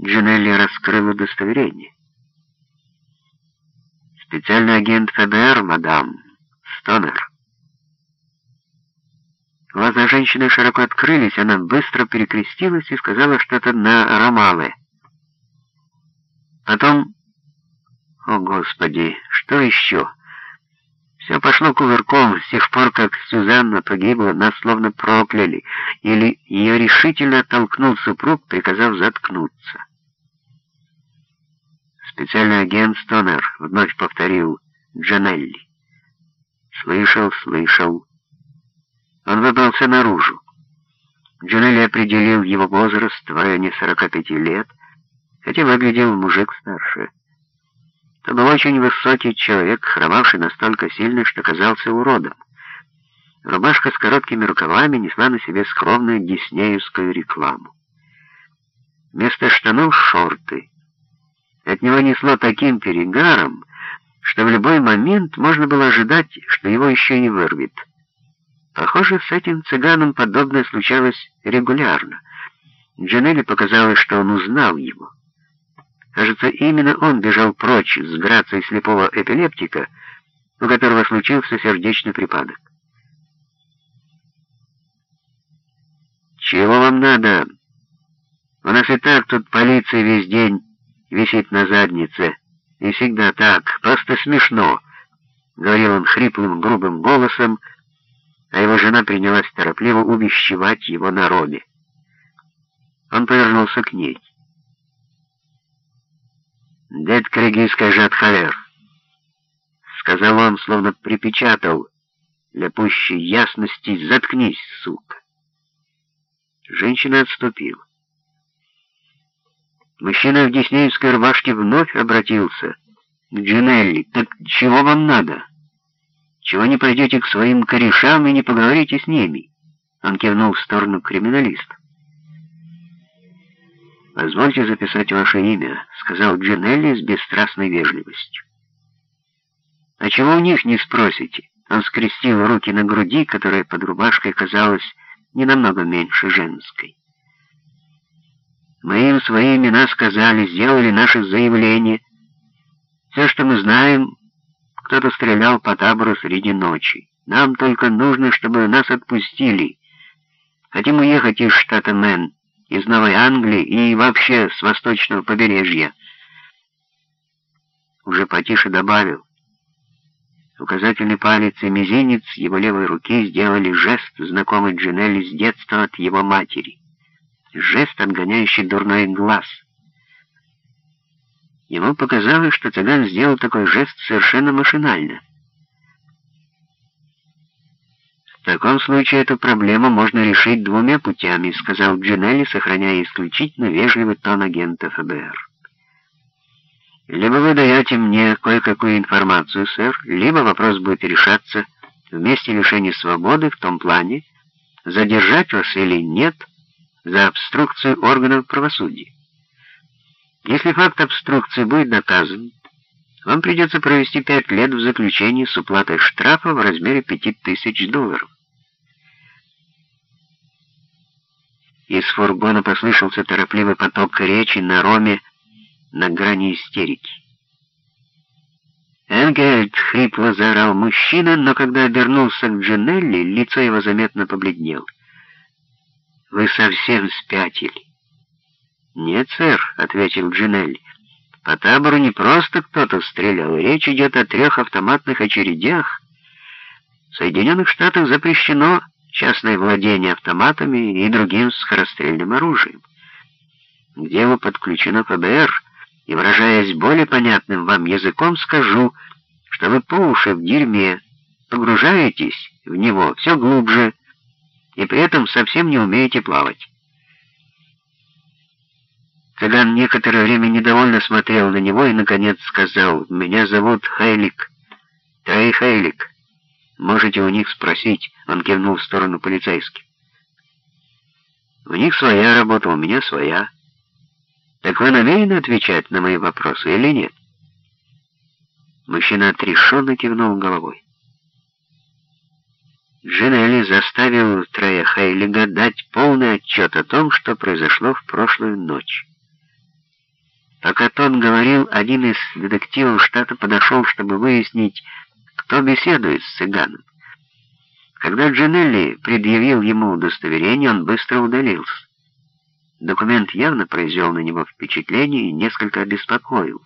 Джинелли раскрыл удостоверение. «Специальный агент ФБР, мадам, Стонер». Глаза женщины широко открылись, она быстро перекрестилась и сказала что-то на ромале. Потом... О, Господи, что еще? Все пошло кувырком с тех пор, как Сюзанна погибла, нас словно прокляли, или ее решительно оттолкнул супруг, приказав заткнуться. Специальный агент Стонер вновь повторил Джанелли. Слышал, слышал. Он выбрался наружу. Джанелли определил его возраст в районе 45 лет, хотя выглядел мужик старше. Это был очень высокий человек, хромавший настолько сильно, что казался уродом. Рубашка с короткими рукавами несла на себе скромную диснеевскую рекламу. Вместо штанов — шорты. От него несло таким перегаром, что в любой момент можно было ожидать, что его еще и вырвет. Похоже, с этим цыганом подобное случалось регулярно. Джанелли показалось, что он узнал его. Кажется, именно он бежал прочь с грацией слепого эпилептика, у которого случился сердечный припадок. «Чего вам надо? У нас и так тут полиция весь день висит на заднице. И всегда так, просто смешно», — говорил он хриплым, грубым голосом, а его жена принялась торопливо увещевать его на робе. Он повернулся к ней. «Дед киргизская же холер», — сказал он, словно припечатал, для пущей ясности «заткнись, сука». Женщина отступила. Мужчина в диснеевской рубашке вновь обратился к Джинелли. «Так чего вам надо? Чего не пойдете к своим корешам и не поговорите с ними?» Он кивнул в сторону криминалиста. «Позвольте записать ваше имя», — сказал Джинелли с бесстрастной вежливостью. «А чего у них не спросите?» Он скрестил руки на груди, которая под рубашкой казалась не намного меньше женской. «Мы им свои имена сказали, сделали наше заявление. Все, что мы знаем, кто-то стрелял по табору среди ночи. Нам только нужно, чтобы нас отпустили. Хотим уехать из штата Мэн» из Новой Англии и вообще с восточного побережья. Уже потише добавил. Указательный палец и мизинец его левой руки сделали жест, знакомый Джинелли с детства от его матери. Жест, отгоняющий дурной глаз. Ему показалось, что цыган сделал такой жест совершенно машинально. «В таком случае эту проблему можно решить двумя путями», сказал Джинелли, сохраняя исключительно вежливый тон агента ФБР. «Либо вы даете мне кое-какую информацию, сэр, либо вопрос будет решаться в месте лишения свободы в том плане, задержать вас или нет за обструкцию органов правосудия. Если факт обструкции будет доказан, вам придется провести пять лет в заключении с уплатой штрафа в размере пяти тысяч долларов. Из фургона послышался торопливый поток речи на роме на грани истерики. Энгельд хрипло заорал мужчина, но когда обернулся к Джинелли, лицо его заметно побледнело. «Вы совсем спятили». «Нет, сэр», — ответил Джинелли. «По табору не просто кто-то стрелял, речь идет о трех автоматных очередях. В Соединенных Штатах запрещено частное владение автоматами и другим скорострельным оружием. К делу подключено ФБР, и, выражаясь более понятным вам языком, скажу, что вы по уши в дерьме, погружаетесь в него все глубже, и при этом совсем не умеете плавать. Цыган некоторое время недовольно смотрел на него и, наконец, сказал, «Меня зовут Хейлик, Трей Хейлик». Можете у них спросить, он кивнул в сторону полицейских. У них своя работа, у меня своя. Так вы намерены отвечать на мои вопросы или нет? Мужчина отрешенно кивнул головой. Джинелли заставил Трея Хейлига дать полный отчет о том, что произошло в прошлую ночь. Пока тот говорил, один из детективов штата подошел, чтобы выяснить, кто беседует с цыганом. Когда Джинелли предъявил ему удостоверение, он быстро удалился. Документ явно произвел на него впечатление и несколько обеспокоил.